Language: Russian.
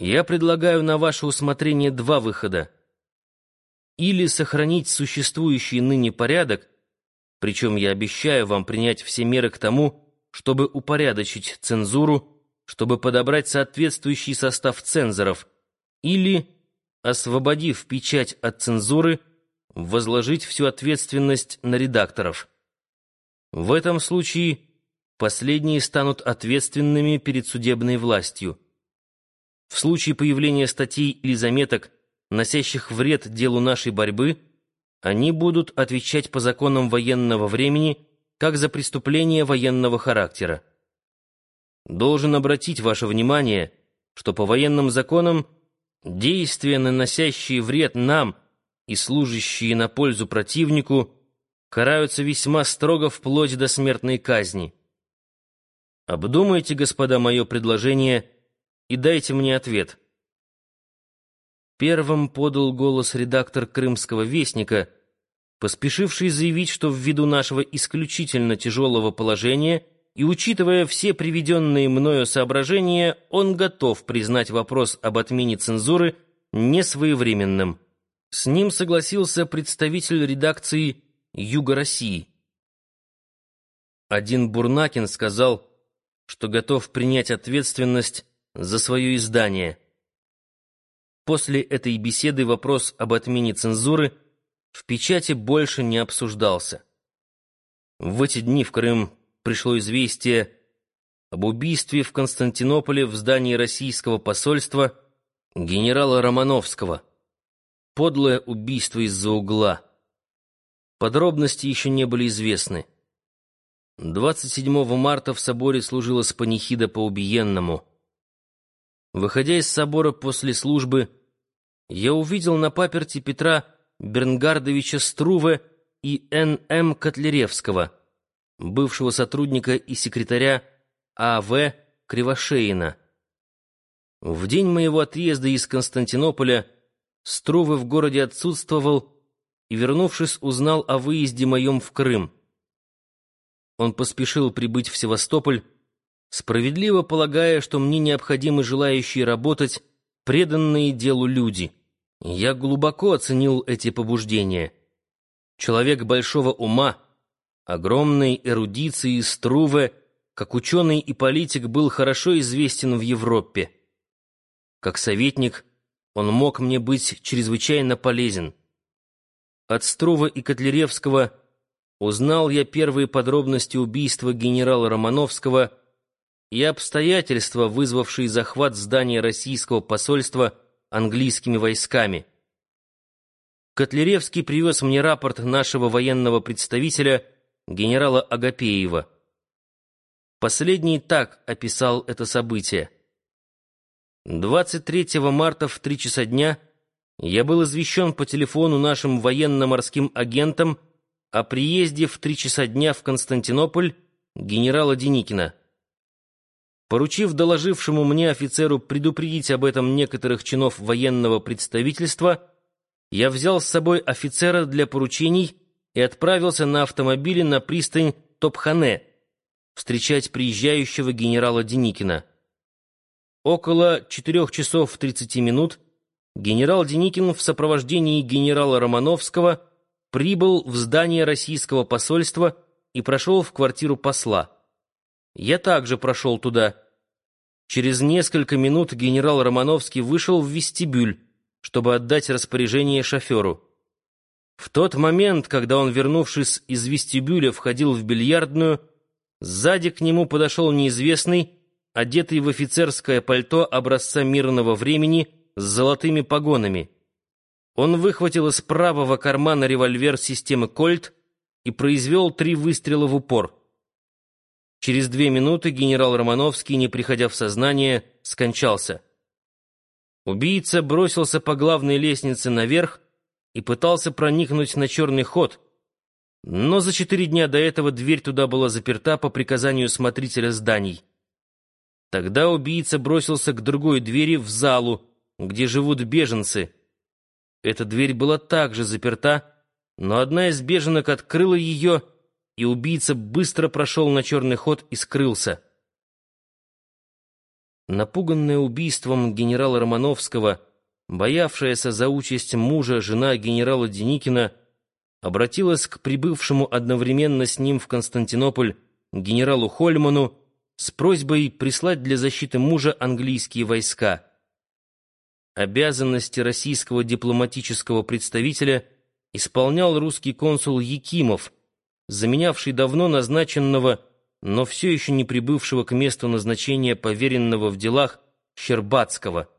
Я предлагаю на ваше усмотрение два выхода. Или сохранить существующий ныне порядок, причем я обещаю вам принять все меры к тому, чтобы упорядочить цензуру, чтобы подобрать соответствующий состав цензоров, или, освободив печать от цензуры, возложить всю ответственность на редакторов. В этом случае последние станут ответственными перед судебной властью. В случае появления статей или заметок, носящих вред делу нашей борьбы, они будут отвечать по законам военного времени как за преступления военного характера. Должен обратить ваше внимание, что по военным законам действия, наносящие вред нам и служащие на пользу противнику, караются весьма строго вплоть до смертной казни. Обдумайте, господа, мое предложение и дайте мне ответ. Первым подал голос редактор «Крымского вестника», поспешивший заявить, что ввиду нашего исключительно тяжелого положения и учитывая все приведенные мною соображения, он готов признать вопрос об отмене цензуры несвоевременным. С ним согласился представитель редакции «Юга России». Один Бурнакин сказал, что готов принять ответственность за свое издание. После этой беседы вопрос об отмене цензуры в печати больше не обсуждался. В эти дни в Крым пришло известие об убийстве в Константинополе в здании российского посольства генерала Романовского. Подлое убийство из-за угла. Подробности еще не были известны. 27 марта в соборе служилась панихида по убиенному. Выходя из собора после службы, я увидел на паперти Петра Бернгардовича Струве и Н.М. Котляревского, бывшего сотрудника и секретаря А.В. Кривошеина. В день моего отъезда из Константинополя Струве в городе отсутствовал и, вернувшись, узнал о выезде моем в Крым. Он поспешил прибыть в Севастополь, справедливо полагая, что мне необходимы желающие работать, преданные делу люди. Я глубоко оценил эти побуждения. Человек большого ума, огромной эрудиции Струве, как ученый и политик, был хорошо известен в Европе. Как советник он мог мне быть чрезвычайно полезен. От Струва и Котляревского узнал я первые подробности убийства генерала Романовского и обстоятельства, вызвавшие захват здания российского посольства английскими войсками. Котляревский привез мне рапорт нашего военного представителя, генерала Агапеева. Последний так описал это событие. 23 марта в три часа дня я был извещен по телефону нашим военно-морским агентам о приезде в три часа дня в Константинополь генерала Деникина. Поручив доложившему мне офицеру предупредить об этом некоторых чинов военного представительства, я взял с собой офицера для поручений и отправился на автомобиле на пристань Топхане встречать приезжающего генерала Деникина. Около четырех часов тридцати минут генерал Деникин в сопровождении генерала Романовского прибыл в здание российского посольства и прошел в квартиру посла. Я также прошел туда. Через несколько минут генерал Романовский вышел в вестибюль, чтобы отдать распоряжение шоферу. В тот момент, когда он, вернувшись из вестибюля, входил в бильярдную, сзади к нему подошел неизвестный, одетый в офицерское пальто образца мирного времени с золотыми погонами. Он выхватил из правого кармана револьвер системы «Кольт» и произвел три выстрела в упор. Через две минуты генерал Романовский, не приходя в сознание, скончался. Убийца бросился по главной лестнице наверх и пытался проникнуть на черный ход, но за четыре дня до этого дверь туда была заперта по приказанию смотрителя зданий. Тогда убийца бросился к другой двери в залу, где живут беженцы — эта дверь была также заперта, но одна из беженок открыла ее, и убийца быстро прошел на черный ход и скрылся. Напуганная убийством генерала Романовского, боявшаяся за участь мужа жена генерала Деникина, обратилась к прибывшему одновременно с ним в Константинополь генералу Хольману с просьбой прислать для защиты мужа английские войска. Обязанности российского дипломатического представителя исполнял русский консул Якимов, заменявший давно назначенного но все еще не прибывшего к месту назначения поверенного в делах Щербацкого –